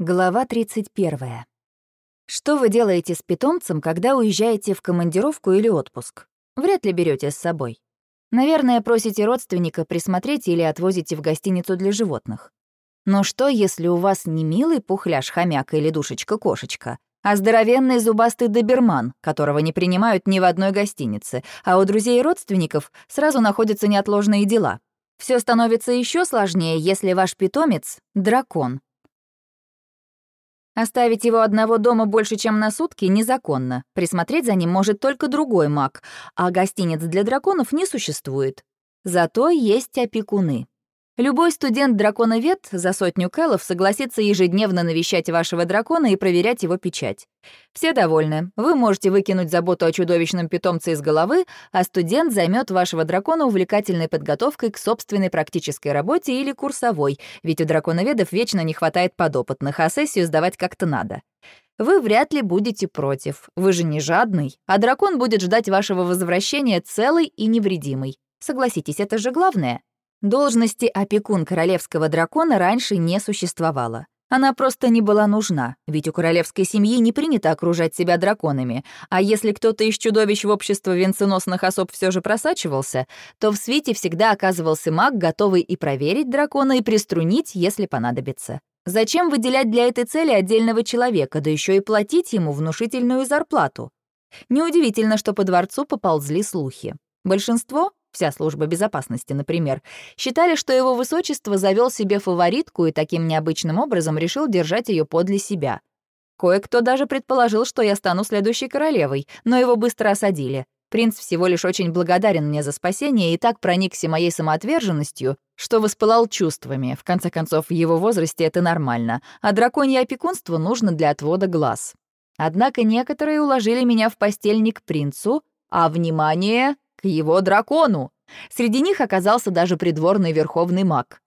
Глава 31. Что вы делаете с питомцем, когда уезжаете в командировку или отпуск? Вряд ли берете с собой. Наверное, просите родственника присмотреть или отвозите в гостиницу для животных. Но что, если у вас не милый пухляш хомяк или душечка-кошечка, а здоровенный зубастый доберман, которого не принимают ни в одной гостинице, а у друзей и родственников сразу находятся неотложные дела? Все становится еще сложнее, если ваш питомец — дракон, Оставить его одного дома больше, чем на сутки, незаконно. Присмотреть за ним может только другой маг, а гостиниц для драконов не существует. Зато есть опекуны. Любой студент-драконовед за сотню кэллов согласится ежедневно навещать вашего дракона и проверять его печать. Все довольны. Вы можете выкинуть заботу о чудовищном питомце из головы, а студент займет вашего дракона увлекательной подготовкой к собственной практической работе или курсовой, ведь у драконоведов вечно не хватает подопытных, а сессию сдавать как-то надо. Вы вряд ли будете против. Вы же не жадный, а дракон будет ждать вашего возвращения целый и невредимый. Согласитесь, это же главное. Должности опекун королевского дракона раньше не существовало. Она просто не была нужна, ведь у королевской семьи не принято окружать себя драконами, а если кто-то из чудовищ в общество венценосных особ все же просачивался, то в свете всегда оказывался маг, готовый и проверить дракона, и приструнить, если понадобится. Зачем выделять для этой цели отдельного человека, да еще и платить ему внушительную зарплату? Неудивительно, что по дворцу поползли слухи. Большинство вся служба безопасности, например, считали, что его высочество завел себе фаворитку и таким необычным образом решил держать ее подле себя. Кое-кто даже предположил, что я стану следующей королевой, но его быстро осадили. Принц всего лишь очень благодарен мне за спасение и так проникся моей самоотверженностью, что воспылал чувствами. В конце концов, в его возрасте это нормально, а драконье опекунство нужно для отвода глаз. Однако некоторые уложили меня в постель не к принцу, а, внимание, к его дракону. Среди них оказался даже придворный верховный маг.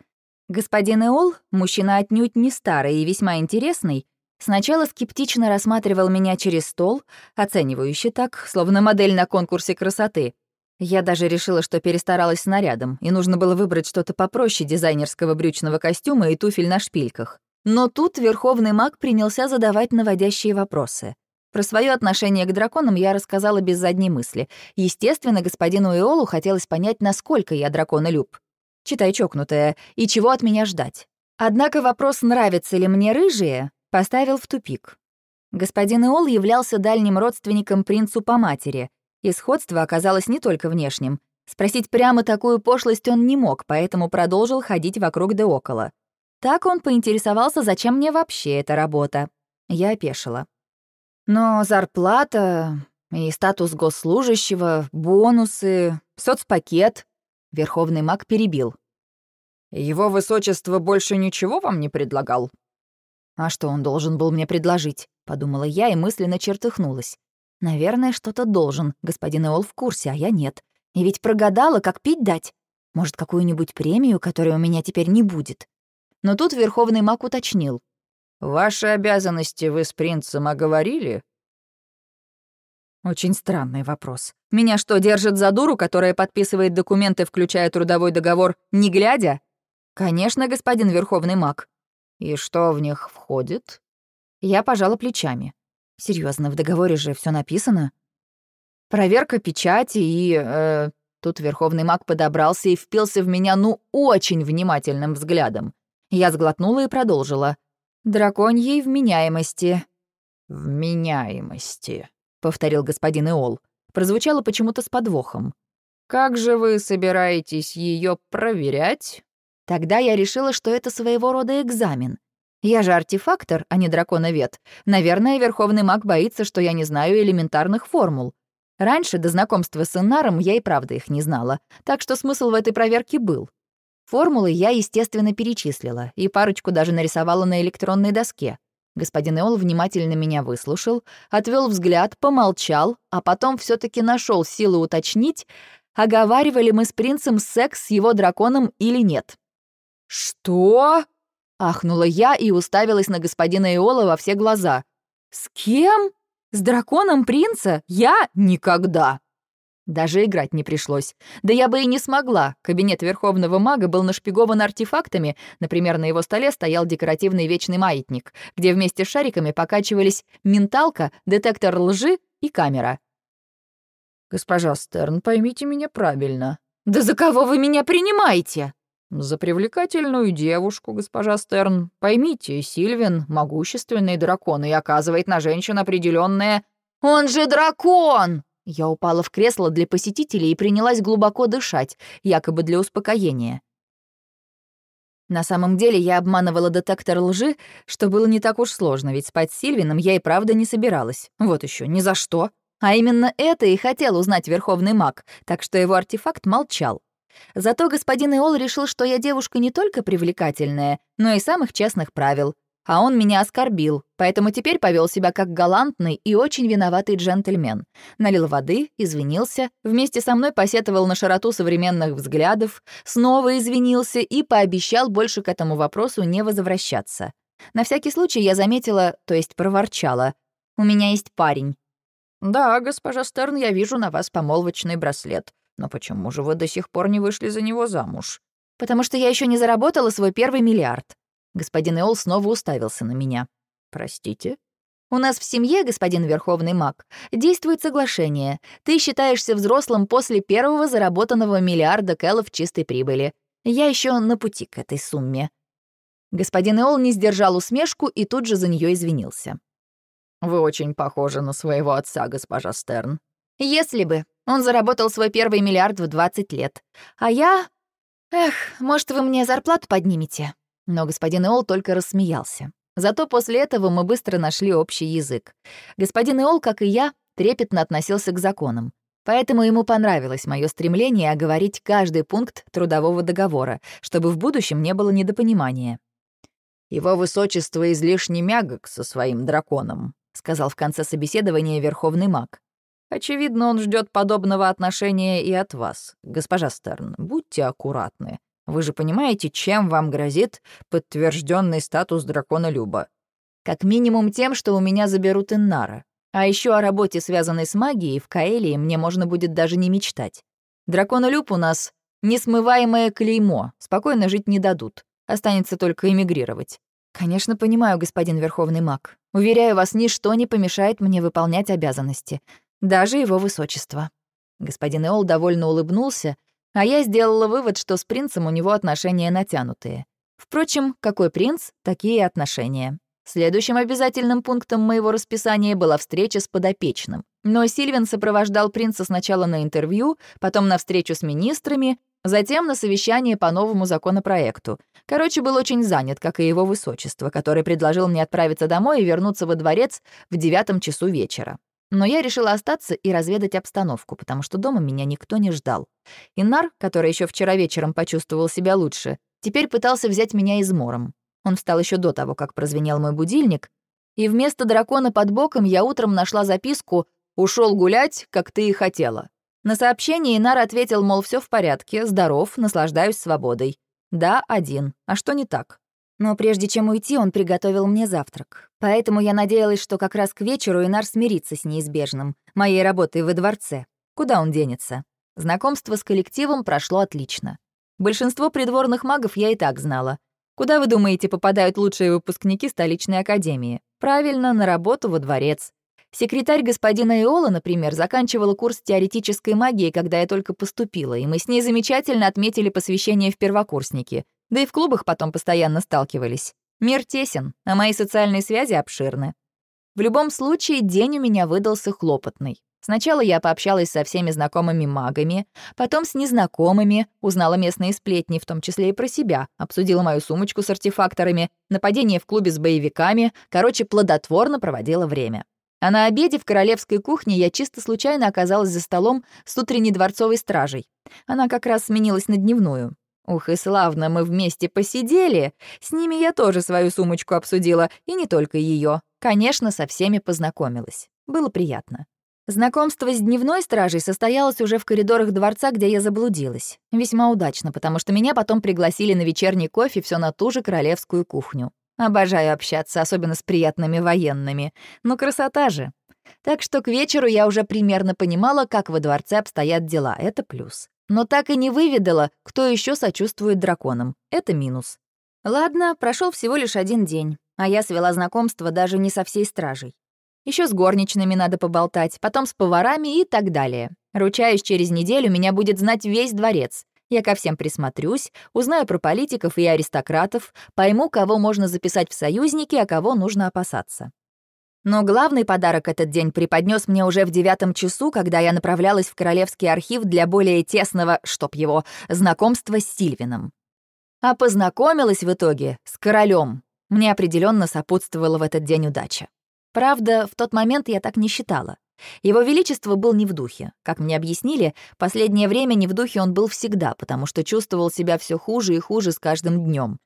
Господин Эол, мужчина отнюдь не старый и весьма интересный, сначала скептично рассматривал меня через стол, оценивающе так, словно модель на конкурсе красоты. Я даже решила, что перестаралась с нарядом, и нужно было выбрать что-то попроще дизайнерского брючного костюма и туфель на шпильках. Но тут верховный маг принялся задавать наводящие вопросы. Про свое отношение к драконам я рассказала без задней мысли. Естественно, господину Иолу хотелось понять, насколько я драконолюб. Читай чокнутая, и чего от меня ждать. Однако вопрос, нравятся ли мне рыжие, поставил в тупик. Господин Иол являлся дальним родственником принцу по матери, и сходство оказалось не только внешним. Спросить прямо такую пошлость он не мог, поэтому продолжил ходить вокруг да около. Так он поинтересовался, зачем мне вообще эта работа. Я опешила. Но зарплата и статус госслужащего, бонусы, соцпакет. Верховный маг перебил. Его высочество больше ничего вам не предлагал? А что он должен был мне предложить? Подумала я и мысленно чертыхнулась. Наверное, что-то должен, господин Эол в курсе, а я нет. И ведь прогадала, как пить дать. Может, какую-нибудь премию, которой у меня теперь не будет. Но тут Верховный маг уточнил. Ваши обязанности вы с принцем оговорили?» Очень странный вопрос. Меня что, держит за дуру, которая подписывает документы, включая трудовой договор, не глядя? Конечно, господин Верховный маг. И что в них входит? Я пожала плечами. Серьезно, в договоре же все написано. Проверка печати и... Э, тут Верховный маг подобрался и впился в меня, ну, очень внимательным взглядом. Я сглотнула и продолжила. Драконьей вменяемости». «Вменяемости», — повторил господин Иол. Прозвучало почему-то с подвохом. «Как же вы собираетесь ее проверять?» Тогда я решила, что это своего рода экзамен. Я же артефактор, а не драконовед. Наверное, Верховный маг боится, что я не знаю элементарных формул. Раньше, до знакомства с Инаром, я и правда их не знала, так что смысл в этой проверке был. Формулы я, естественно, перечислила и парочку даже нарисовала на электронной доске. Господин Эол внимательно меня выслушал, отвел взгляд, помолчал, а потом все таки нашел силы уточнить, оговаривали мы с принцем секс с его драконом или нет. «Что?» — ахнула я и уставилась на господина Эола во все глаза. «С кем? С драконом принца? Я? Никогда!» Даже играть не пришлось. Да я бы и не смогла. Кабинет Верховного Мага был нашпигован артефактами. Например, на его столе стоял декоративный вечный маятник, где вместе с шариками покачивались менталка, детектор лжи и камера. «Госпожа Стерн, поймите меня правильно». «Да за кого вы меня принимаете?» «За привлекательную девушку, госпожа Стерн. Поймите, Сильвин — могущественный дракон и оказывает на женщин определенное. «Он же дракон!» Я упала в кресло для посетителей и принялась глубоко дышать, якобы для успокоения. На самом деле я обманывала детектор лжи, что было не так уж сложно, ведь спать с Сильвином я и правда не собиралась. Вот еще ни за что. А именно это и хотел узнать Верховный маг, так что его артефакт молчал. Зато господин Иол решил, что я девушка не только привлекательная, но и самых честных правил. А он меня оскорбил, поэтому теперь повел себя как галантный и очень виноватый джентльмен. Налил воды, извинился, вместе со мной посетовал на широту современных взглядов, снова извинился и пообещал больше к этому вопросу не возвращаться. На всякий случай я заметила, то есть проворчала. «У меня есть парень». «Да, госпожа Стерн, я вижу на вас помолвочный браслет. Но почему же вы до сих пор не вышли за него замуж?» «Потому что я еще не заработала свой первый миллиард». Господин Эол снова уставился на меня. «Простите?» «У нас в семье, господин Верховный маг, действует соглашение. Ты считаешься взрослым после первого заработанного миллиарда кэлов чистой прибыли. Я еще на пути к этой сумме». Господин Эол не сдержал усмешку и тут же за нее извинился. «Вы очень похожи на своего отца, госпожа Стерн». «Если бы. Он заработал свой первый миллиард в 20 лет. А я... Эх, может, вы мне зарплату поднимете?» Но господин Эол только рассмеялся. Зато после этого мы быстро нашли общий язык. Господин Эол, как и я, трепетно относился к законам. Поэтому ему понравилось мое стремление оговорить каждый пункт трудового договора, чтобы в будущем не было недопонимания. «Его высочество излишне мягок со своим драконом», — сказал в конце собеседования Верховный маг. «Очевидно, он ждет подобного отношения и от вас. Госпожа Стерн, будьте аккуратны. Вы же понимаете, чем вам грозит подтвержденный статус дракона Люба? Как минимум тем, что у меня заберут Иннара. А еще о работе, связанной с магией, в Каэлии мне можно будет даже не мечтать. Дракона Люб у нас несмываемое клеймо, спокойно жить не дадут. Останется только эмигрировать. Конечно, понимаю, господин Верховный маг. Уверяю вас, ничто не помешает мне выполнять обязанности. Даже его высочество. Господин Эол довольно улыбнулся, а я сделала вывод, что с принцем у него отношения натянутые. Впрочем, какой принц, такие отношения. Следующим обязательным пунктом моего расписания была встреча с подопечным. Но Сильвин сопровождал принца сначала на интервью, потом на встречу с министрами, затем на совещание по новому законопроекту. Короче, был очень занят, как и его высочество, который предложил мне отправиться домой и вернуться во дворец в девятом часу вечера. Но я решила остаться и разведать обстановку, потому что дома меня никто не ждал. Инар, который еще вчера вечером почувствовал себя лучше, теперь пытался взять меня измором. Он встал еще до того, как прозвенел мой будильник, и вместо дракона под боком я утром нашла записку «Ушел гулять, как ты и хотела». На сообщение Инар ответил, мол, все в порядке, здоров, наслаждаюсь свободой. Да, один. А что не так? Но прежде чем уйти, он приготовил мне завтрак. Поэтому я надеялась, что как раз к вечеру Инар смирится с неизбежным, моей работой во дворце. Куда он денется? Знакомство с коллективом прошло отлично. Большинство придворных магов я и так знала. Куда, вы думаете, попадают лучшие выпускники столичной академии? Правильно, на работу во дворец. Секретарь господина Иола, например, заканчивала курс теоретической магии, когда я только поступила, и мы с ней замечательно отметили посвящение в первокурсники. Да и в клубах потом постоянно сталкивались. Мир тесен, а мои социальные связи обширны. В любом случае, день у меня выдался хлопотный. Сначала я пообщалась со всеми знакомыми магами, потом с незнакомыми, узнала местные сплетни, в том числе и про себя, обсудила мою сумочку с артефакторами, нападение в клубе с боевиками, короче, плодотворно проводила время. А на обеде в королевской кухне я чисто случайно оказалась за столом с утренней дворцовой стражей. Она как раз сменилась на дневную. Ух, и славно мы вместе посидели. С ними я тоже свою сумочку обсудила, и не только ее. Конечно, со всеми познакомилась. Было приятно. Знакомство с дневной стражей состоялось уже в коридорах дворца, где я заблудилась. Весьма удачно, потому что меня потом пригласили на вечерний кофе все на ту же королевскую кухню. Обожаю общаться, особенно с приятными военными. Ну, красота же. Так что к вечеру я уже примерно понимала, как во дворце обстоят дела. Это плюс. Но так и не выведала, кто еще сочувствует драконам. Это минус. Ладно, прошел всего лишь один день, а я свела знакомство даже не со всей стражей. Еще с горничными надо поболтать, потом с поварами и так далее. Ручаюсь, через неделю меня будет знать весь дворец. Я ко всем присмотрюсь, узнаю про политиков и аристократов, пойму, кого можно записать в союзники, а кого нужно опасаться. Но главный подарок этот день преподнес мне уже в девятом часу, когда я направлялась в Королевский архив для более тесного, чтоб его, знакомства с Сильвином. А познакомилась в итоге с королем. Мне определенно сопутствовала в этот день удача. Правда, в тот момент я так не считала. Его Величество был не в духе. Как мне объяснили, последнее время не в духе он был всегда, потому что чувствовал себя все хуже и хуже с каждым днем.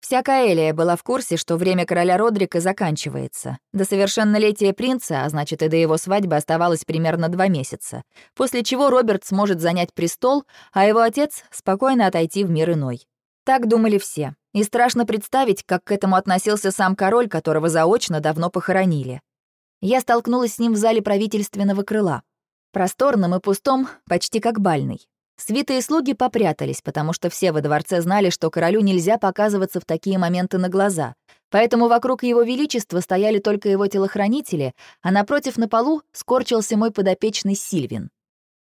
Вся Каэлия была в курсе, что время короля Родрика заканчивается. До совершеннолетия принца, а значит и до его свадьбы, оставалось примерно два месяца, после чего Роберт сможет занять престол, а его отец — спокойно отойти в мир иной. Так думали все. И страшно представить, как к этому относился сам король, которого заочно давно похоронили. Я столкнулась с ним в зале правительственного крыла. Просторным и пустом, почти как бальный. Свиты и слуги попрятались, потому что все во дворце знали, что королю нельзя показываться в такие моменты на глаза. Поэтому вокруг его величества стояли только его телохранители, а напротив на полу скорчился мой подопечный Сильвин.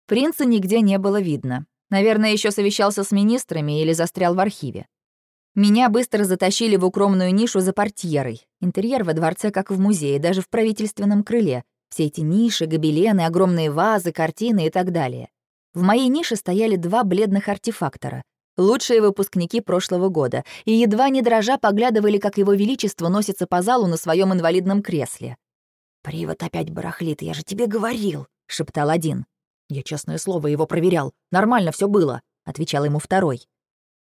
Принца нигде не было видно. Наверное, еще совещался с министрами или застрял в архиве. Меня быстро затащили в укромную нишу за портьерой. Интерьер во дворце как в музее, даже в правительственном крыле. Все эти ниши, гобелены, огромные вазы, картины и так далее. В моей нише стояли два бледных артефактора, лучшие выпускники прошлого года, и едва не дрожа поглядывали, как его величество носится по залу на своем инвалидном кресле. «Привод опять барахлит, я же тебе говорил», — шептал один. «Я, честное слово, его проверял. Нормально все было», — отвечал ему второй.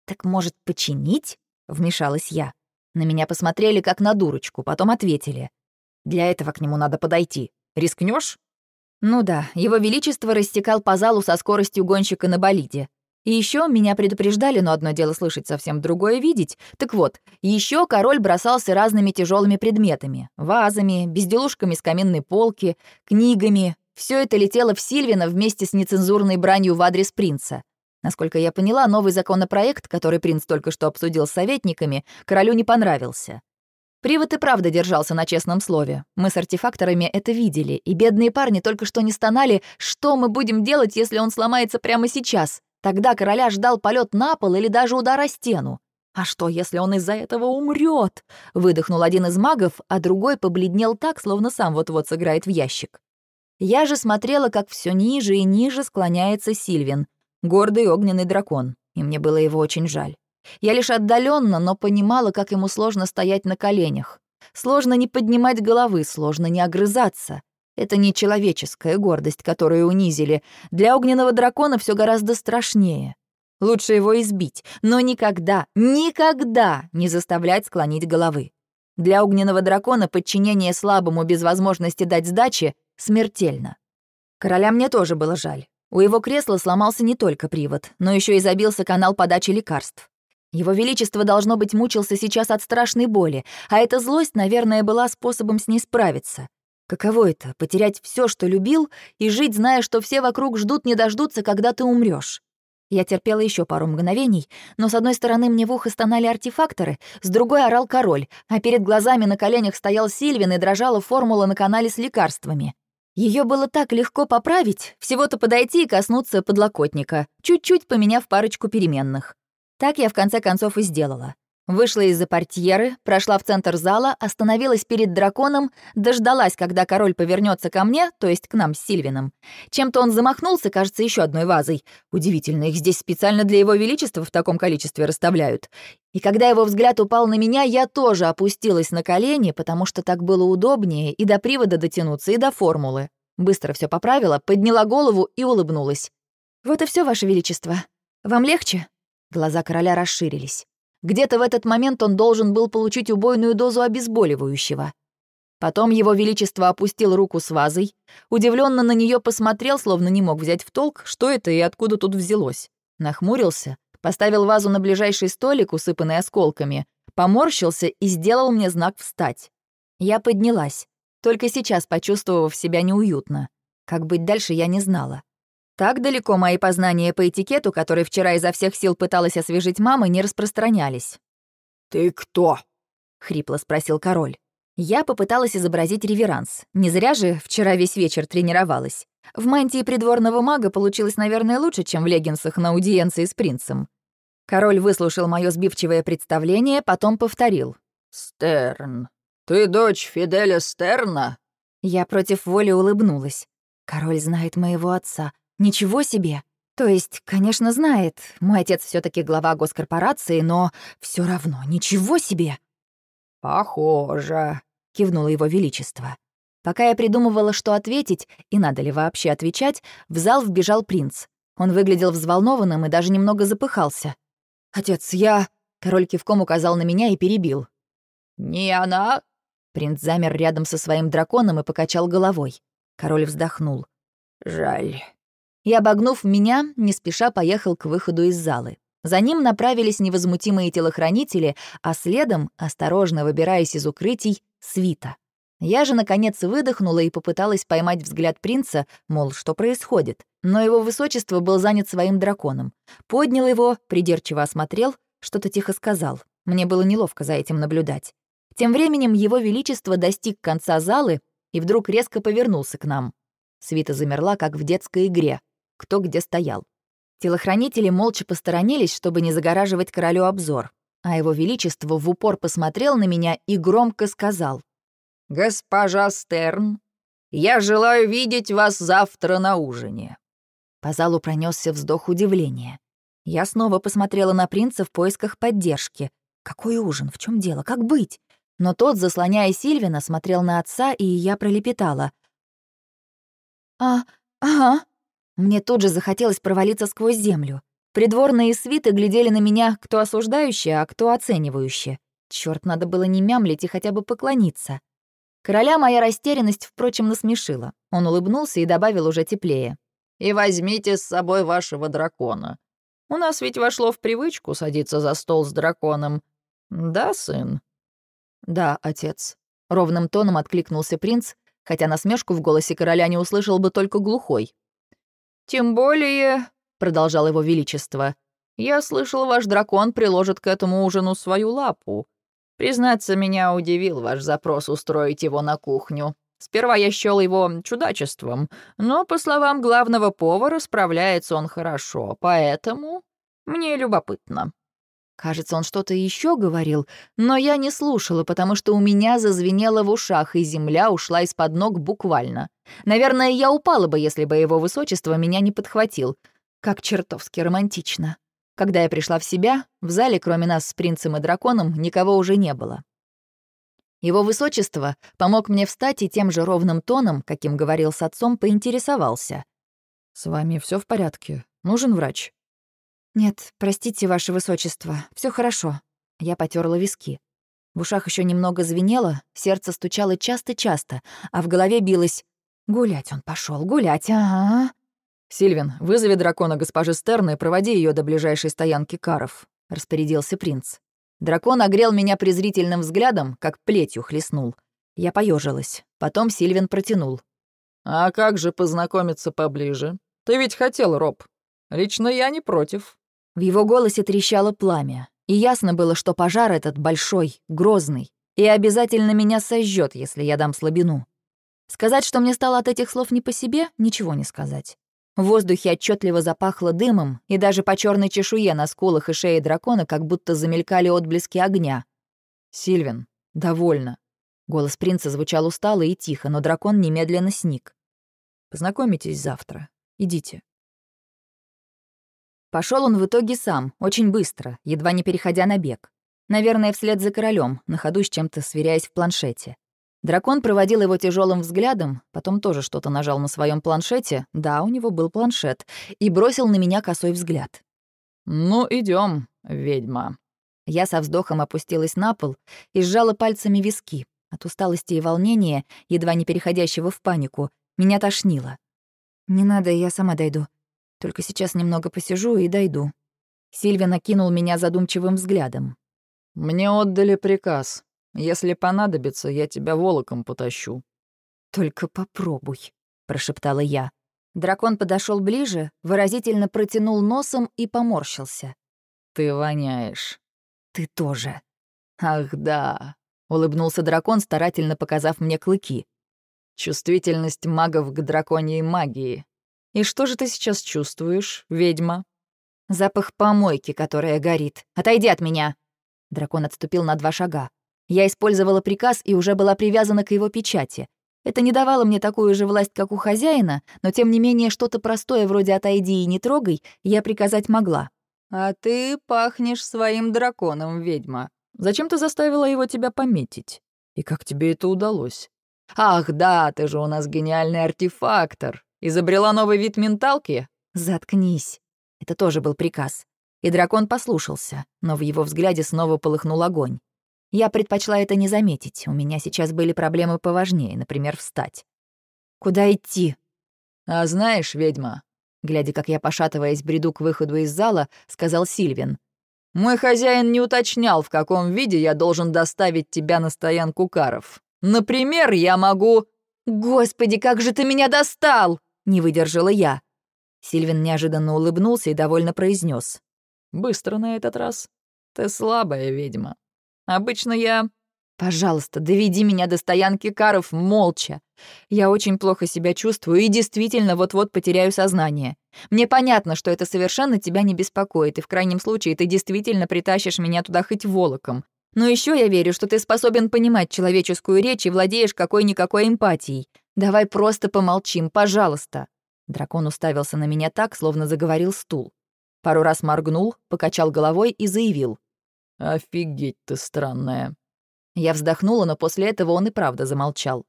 «Так, может, починить?» — вмешалась я. На меня посмотрели как на дурочку, потом ответили. «Для этого к нему надо подойти. Рискнешь? Ну да, его величество растекал по залу со скоростью гонщика на болиде. И еще меня предупреждали, но одно дело слышать, совсем другое видеть. Так вот, еще король бросался разными тяжелыми предметами: вазами, безделушками с каменной полки, книгами. Все это летело в Сильвина вместе с нецензурной бранью в адрес принца. Насколько я поняла, новый законопроект, который принц только что обсудил с советниками, королю не понравился. Привод и правда держался на честном слове. Мы с артефакторами это видели, и бедные парни только что не стонали, что мы будем делать, если он сломается прямо сейчас. Тогда короля ждал полет на пол или даже удар о стену. «А что, если он из-за этого умрет? выдохнул один из магов, а другой побледнел так, словно сам вот-вот сыграет в ящик. Я же смотрела, как все ниже и ниже склоняется Сильвин, гордый огненный дракон, и мне было его очень жаль. Я лишь отдаленно, но понимала, как ему сложно стоять на коленях. Сложно не поднимать головы, сложно не огрызаться. Это не человеческая гордость, которую унизили. Для огненного дракона все гораздо страшнее. Лучше его избить, но никогда, никогда не заставлять склонить головы. Для огненного дракона подчинение слабому без возможности дать сдачи смертельно. Короля мне тоже было жаль. У его кресла сломался не только привод, но еще и забился канал подачи лекарств. Его Величество, должно быть, мучился сейчас от страшной боли, а эта злость, наверное, была способом с ней справиться. Каково это — потерять все, что любил, и жить, зная, что все вокруг ждут, не дождутся, когда ты умрешь. Я терпела еще пару мгновений, но с одной стороны мне в ухо стонали артефакторы, с другой орал король, а перед глазами на коленях стоял Сильвин и дрожала формула на канале с лекарствами. Ее было так легко поправить, всего-то подойти и коснуться подлокотника, чуть-чуть поменяв парочку переменных. Так я в конце концов и сделала. Вышла из-за портьеры, прошла в центр зала, остановилась перед драконом, дождалась, когда король повернется ко мне, то есть к нам с Сильвином. Чем-то он замахнулся, кажется, еще одной вазой. Удивительно, их здесь специально для его величества в таком количестве расставляют. И когда его взгляд упал на меня, я тоже опустилась на колени, потому что так было удобнее и до привода дотянуться, и до формулы. Быстро все поправила, подняла голову и улыбнулась. «Вот и все, ваше величество. Вам легче?» Глаза короля расширились. Где-то в этот момент он должен был получить убойную дозу обезболивающего. Потом его величество опустил руку с вазой, удивленно на нее посмотрел, словно не мог взять в толк, что это и откуда тут взялось. Нахмурился, поставил вазу на ближайший столик, усыпанный осколками, поморщился и сделал мне знак «встать». Я поднялась. только сейчас почувствовав себя неуютно. Как быть дальше, я не знала. Так далеко мои познания по этикету, которые вчера изо всех сил пыталась освежить мама, не распространялись. «Ты кто?» — хрипло спросил король. Я попыталась изобразить реверанс. Не зря же вчера весь вечер тренировалась. В мантии придворного мага получилось, наверное, лучше, чем в леггинсах на аудиенции с принцем. Король выслушал мое сбивчивое представление, потом повторил. «Стерн. Ты дочь Фиделя Стерна?» Я против воли улыбнулась. Король знает моего отца. Ничего себе! То есть, конечно, знает. Мой отец все таки глава госкорпорации, но все равно ничего себе! «Похоже», — кивнуло его величество. Пока я придумывала, что ответить, и надо ли вообще отвечать, в зал вбежал принц. Он выглядел взволнованным и даже немного запыхался. «Отец, я...» — король кивком указал на меня и перебил. «Не она?» Принц замер рядом со своим драконом и покачал головой. Король вздохнул. «Жаль». И, обогнув меня, не спеша поехал к выходу из залы. За ним направились невозмутимые телохранители, а следом, осторожно выбираясь из укрытий, свита. Я же, наконец, выдохнула и попыталась поймать взгляд принца, мол, что происходит. Но его высочество был занят своим драконом. Поднял его, придирчиво осмотрел, что-то тихо сказал. Мне было неловко за этим наблюдать. Тем временем его величество достиг конца залы и вдруг резко повернулся к нам. Свита замерла, как в детской игре. Кто где стоял. Телохранители молча посторонились, чтобы не загораживать королю обзор, а его величество в упор посмотрел на меня и громко сказал. «Госпожа Стерн, я желаю видеть вас завтра на ужине». По залу пронесся вздох удивления. Я снова посмотрела на принца в поисках поддержки. Какой ужин? В чем дело? Как быть? Но тот, заслоняя Сильвина, смотрел на отца, и я пролепетала. «А, ага». Мне тут же захотелось провалиться сквозь землю. Придворные свиты глядели на меня кто осуждающе, а кто оценивающе. Черт, надо было не мямлить и хотя бы поклониться. Короля моя растерянность, впрочем, насмешила. Он улыбнулся и добавил уже теплее. «И возьмите с собой вашего дракона. У нас ведь вошло в привычку садиться за стол с драконом. Да, сын?» «Да, отец», — ровным тоном откликнулся принц, хотя насмешку в голосе короля не услышал бы только глухой. «Тем более», — продолжал его величество, «я слышал, ваш дракон приложит к этому ужину свою лапу. Признаться, меня удивил ваш запрос устроить его на кухню. Сперва я счёл его чудачеством, но, по словам главного повара, справляется он хорошо, поэтому мне любопытно». Кажется, он что-то еще говорил, но я не слушала, потому что у меня зазвенело в ушах, и земля ушла из-под ног буквально. Наверное, я упала бы, если бы его высочество меня не подхватил. Как чертовски романтично. Когда я пришла в себя, в зале, кроме нас с принцем и драконом, никого уже не было. Его высочество помог мне встать и тем же ровным тоном, каким говорил с отцом, поинтересовался. «С вами все в порядке? Нужен врач?» «Нет, простите, ваше высочество, все хорошо». Я потерла виски. В ушах еще немного звенело, сердце стучало часто-часто, а в голове билось «Гулять он пошел, гулять, ага». «Сильвин, вызови дракона госпожи Стерна и проводи ее до ближайшей стоянки каров», — распорядился принц. Дракон огрел меня презрительным взглядом, как плетью хлестнул. Я поежилась. Потом Сильвин протянул. «А как же познакомиться поближе? Ты ведь хотел, Роб. Лично я не против». В его голосе трещало пламя, и ясно было, что пожар этот большой, грозный, и обязательно меня сожжет, если я дам слабину. Сказать, что мне стало от этих слов не по себе, ничего не сказать. В воздухе отчетливо запахло дымом, и даже по черной чешуе на скулах и шее дракона как будто замелькали отблески огня. «Сильвин, довольно». Голос принца звучал устало и тихо, но дракон немедленно сник. «Познакомитесь завтра. Идите». Пошел он в итоге сам, очень быстро, едва не переходя на бег. Наверное, вслед за королем, на ходу с чем-то сверяясь в планшете. Дракон проводил его тяжелым взглядом, потом тоже что-то нажал на своем планшете, да, у него был планшет, и бросил на меня косой взгляд. «Ну, идем, ведьма». Я со вздохом опустилась на пол и сжала пальцами виски. От усталости и волнения, едва не переходящего в панику, меня тошнило. «Не надо, я сама дойду. Только сейчас немного посижу и дойду». Сильвия накинул меня задумчивым взглядом. «Мне отдали приказ. Если понадобится, я тебя волоком потащу». «Только попробуй», — прошептала я. Дракон подошел ближе, выразительно протянул носом и поморщился. «Ты воняешь». «Ты тоже». «Ах, да», — улыбнулся дракон, старательно показав мне клыки. «Чувствительность магов к драконьей магии. И что же ты сейчас чувствуешь, ведьма?» «Запах помойки, которая горит. Отойди от меня!» Дракон отступил на два шага. Я использовала приказ и уже была привязана к его печати. Это не давало мне такую же власть, как у хозяина, но тем не менее что-то простое вроде «отойди и не трогай» я приказать могла. «А ты пахнешь своим драконом, ведьма. Зачем ты заставила его тебя пометить? И как тебе это удалось? Ах, да, ты же у нас гениальный артефактор. Изобрела новый вид менталки? Заткнись. Это тоже был приказ. И дракон послушался, но в его взгляде снова полыхнул огонь. Я предпочла это не заметить. У меня сейчас были проблемы поважнее, например, встать. «Куда идти?» «А знаешь, ведьма...» Глядя, как я, пошатываясь, бреду к выходу из зала, сказал Сильвин. «Мой хозяин не уточнял, в каком виде я должен доставить тебя на стоянку каров. Например, я могу...» «Господи, как же ты меня достал!» — не выдержала я. Сильвин неожиданно улыбнулся и довольно произнес: «Быстро на этот раз. Ты слабая ведьма. Обычно я... Пожалуйста, доведи меня до стоянки каров молча. Я очень плохо себя чувствую и действительно вот-вот потеряю сознание. Мне понятно, что это совершенно тебя не беспокоит, и в крайнем случае ты действительно притащишь меня туда хоть волоком. Но еще я верю, что ты способен понимать человеческую речь и владеешь какой-никакой эмпатией. Давай просто помолчим, пожалуйста». Дракон уставился на меня так, словно заговорил стул. Пару раз моргнул, покачал головой и заявил. «Офигеть ты странная». Я вздохнула, но после этого он и правда замолчал.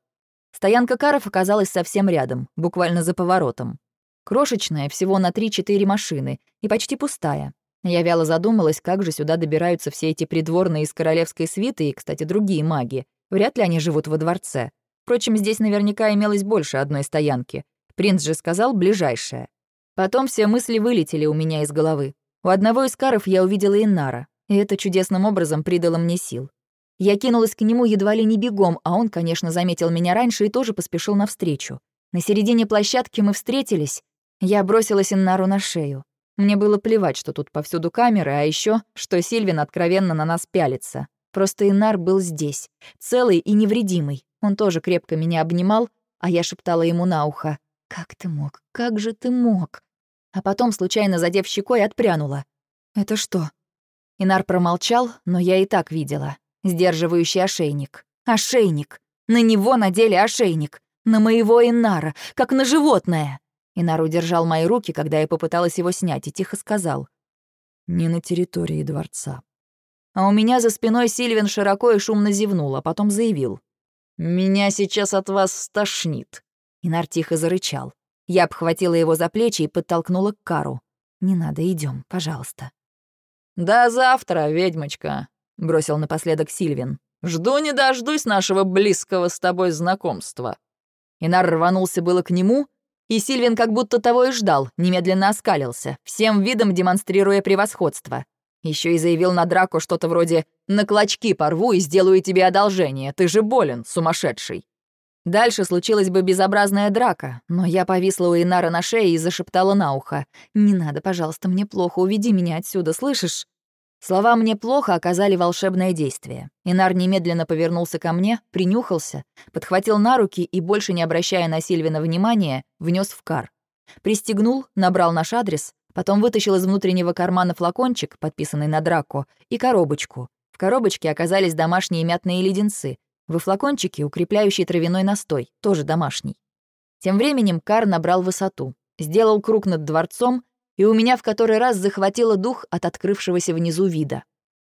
Стоянка каров оказалась совсем рядом, буквально за поворотом. Крошечная, всего на 3-4 машины, и почти пустая. Я вяло задумалась, как же сюда добираются все эти придворные из королевской свиты и, кстати, другие маги. Вряд ли они живут во дворце. Впрочем, здесь наверняка имелось больше одной стоянки. Принц же сказал «ближайшая». Потом все мысли вылетели у меня из головы. У одного из каров я увидела Иннара и это чудесным образом придало мне сил. Я кинулась к нему едва ли не бегом, а он, конечно, заметил меня раньше и тоже поспешил навстречу. На середине площадки мы встретились. Я бросилась Иннару на шею. Мне было плевать, что тут повсюду камеры, а еще, что Сильвин откровенно на нас пялится. Просто Инар был здесь, целый и невредимый. Он тоже крепко меня обнимал, а я шептала ему на ухо. «Как ты мог? Как же ты мог?» А потом, случайно задев щекой, отпрянула. «Это что, Инар промолчал, но я и так видела. Сдерживающий ошейник. Ошейник! На него надели ошейник! На моего Инара, как на животное! Инар удержал мои руки, когда я попыталась его снять, и тихо сказал. «Не на территории дворца». А у меня за спиной Сильвин широко и шумно зевнул, а потом заявил. «Меня сейчас от вас стошнит». Инар тихо зарычал. Я обхватила его за плечи и подтолкнула к кару. «Не надо, идем, пожалуйста». «До завтра, ведьмочка», — бросил напоследок Сильвин. «Жду не дождусь нашего близкого с тобой знакомства». Инар рванулся было к нему, и Сильвин как будто того и ждал, немедленно оскалился, всем видом демонстрируя превосходство. Еще и заявил на драку что-то вроде «На клочки порву и сделаю тебе одолжение, ты же болен, сумасшедший». Дальше случилась бы безобразная драка, но я повисла у Инара на шее и зашептала на ухо. «Не надо, пожалуйста, мне плохо, уведи меня отсюда, слышишь?» Слова «мне плохо» оказали волшебное действие. Инар немедленно повернулся ко мне, принюхался, подхватил на руки и, больше не обращая на Сильвина внимания, внес в кар. Пристегнул, набрал наш адрес, потом вытащил из внутреннего кармана флакончик, подписанный на драку, и коробочку. В коробочке оказались домашние мятные леденцы, во флакончике укрепляющий травяной настой, тоже домашний. Тем временем Кар набрал высоту, сделал круг над дворцом, и у меня в который раз захватило дух от открывшегося внизу вида.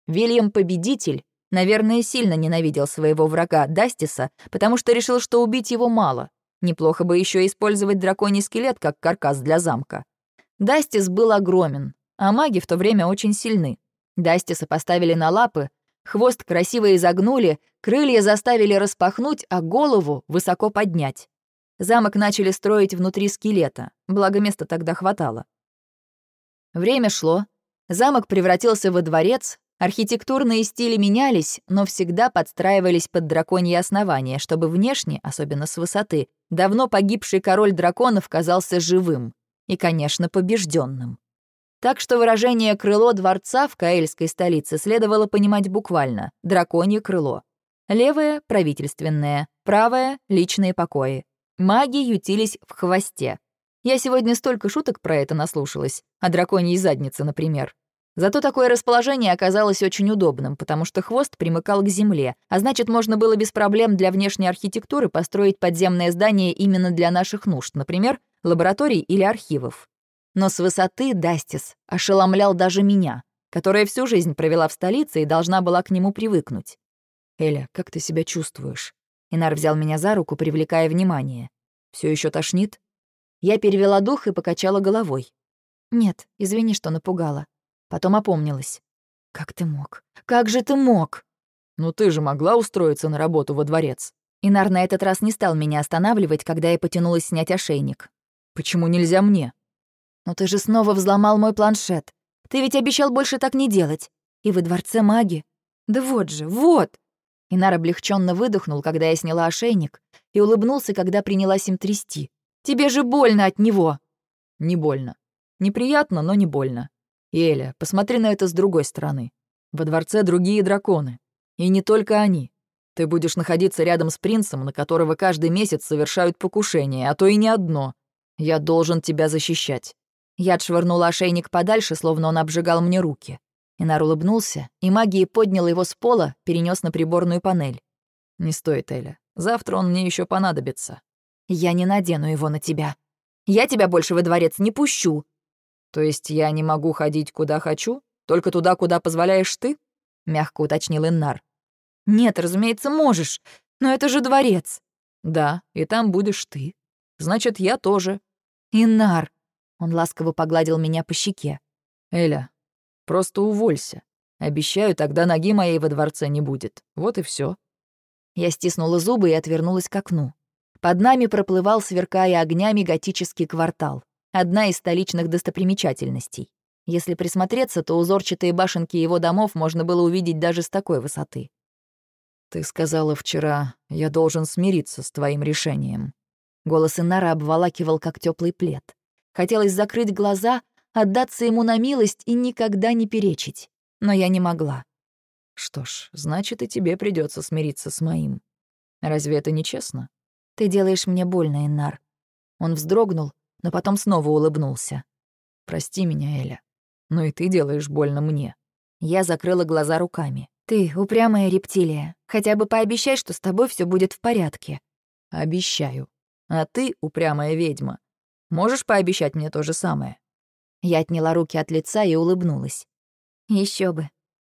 Вильям Победитель, наверное, сильно ненавидел своего врага Дастиса, потому что решил, что убить его мало. Неплохо бы еще использовать драконий скелет как каркас для замка. Дастис был огромен, а маги в то время очень сильны. Дастиса поставили на лапы, Хвост красиво изогнули, крылья заставили распахнуть, а голову высоко поднять. Замок начали строить внутри скелета, благо места тогда хватало. Время шло, замок превратился во дворец, Архитектурные стили менялись, но всегда подстраивались под драконье основания, чтобы внешне, особенно с высоты, давно погибший король драконов казался живым и, конечно, побежденным. Так что выражение «крыло дворца» в каэльской столице следовало понимать буквально «драконье крыло». Левое — правительственное, правое — личные покои. Маги ютились в хвосте. Я сегодня столько шуток про это наслушалась, о драконьей заднице, например. Зато такое расположение оказалось очень удобным, потому что хвост примыкал к земле, а значит, можно было без проблем для внешней архитектуры построить подземное здание именно для наших нужд, например, лабораторий или архивов. Но с высоты Дастис ошеломлял даже меня, которая всю жизнь провела в столице и должна была к нему привыкнуть. «Эля, как ты себя чувствуешь?» Инар взял меня за руку, привлекая внимание. Все еще тошнит?» Я перевела дух и покачала головой. «Нет, извини, что напугала. Потом опомнилась. «Как ты мог? Как же ты мог?» «Ну ты же могла устроиться на работу во дворец». Инар на этот раз не стал меня останавливать, когда я потянулась снять ошейник. «Почему нельзя мне?» «Но ты же снова взломал мой планшет. Ты ведь обещал больше так не делать. И во дворце маги. Да вот же, вот!» Инар облегченно выдохнул, когда я сняла ошейник, и улыбнулся, когда принялась им трясти. «Тебе же больно от него!» «Не больно. Неприятно, но не больно. Еля, посмотри на это с другой стороны. Во дворце другие драконы. И не только они. Ты будешь находиться рядом с принцем, на которого каждый месяц совершают покушение, а то и не одно. Я должен тебя защищать». Я отшвырнула ошейник подальше, словно он обжигал мне руки. Инар улыбнулся, и магией поднял его с пола, перенес на приборную панель. «Не стоит, Эля. Завтра он мне еще понадобится». «Я не надену его на тебя. Я тебя больше во дворец не пущу. «То есть я не могу ходить куда хочу? Только туда, куда позволяешь ты?» — мягко уточнил Иннар. «Нет, разумеется, можешь. Но это же дворец». «Да, и там будешь ты. Значит, я тоже». «Иннар!» — он ласково погладил меня по щеке. «Эля, просто уволься. Обещаю, тогда ноги моей во дворце не будет. Вот и все. Я стиснула зубы и отвернулась к окну. Под нами проплывал, сверкая огнями, готический квартал. Одна из столичных достопримечательностей. Если присмотреться, то узорчатые башенки его домов можно было увидеть даже с такой высоты. «Ты сказала вчера, я должен смириться с твоим решением». Голос Инара обволакивал, как теплый плед. Хотелось закрыть глаза, отдаться ему на милость и никогда не перечить. Но я не могла. «Что ж, значит, и тебе придется смириться с моим. Разве это не честно?» «Ты делаешь мне больно, Инар». Он вздрогнул, но потом снова улыбнулся. «Прости меня, Эля, но и ты делаешь больно мне». Я закрыла глаза руками. «Ты упрямая рептилия. Хотя бы пообещай, что с тобой все будет в порядке». «Обещаю. А ты, упрямая ведьма, можешь пообещать мне то же самое?» Я отняла руки от лица и улыбнулась. Еще бы.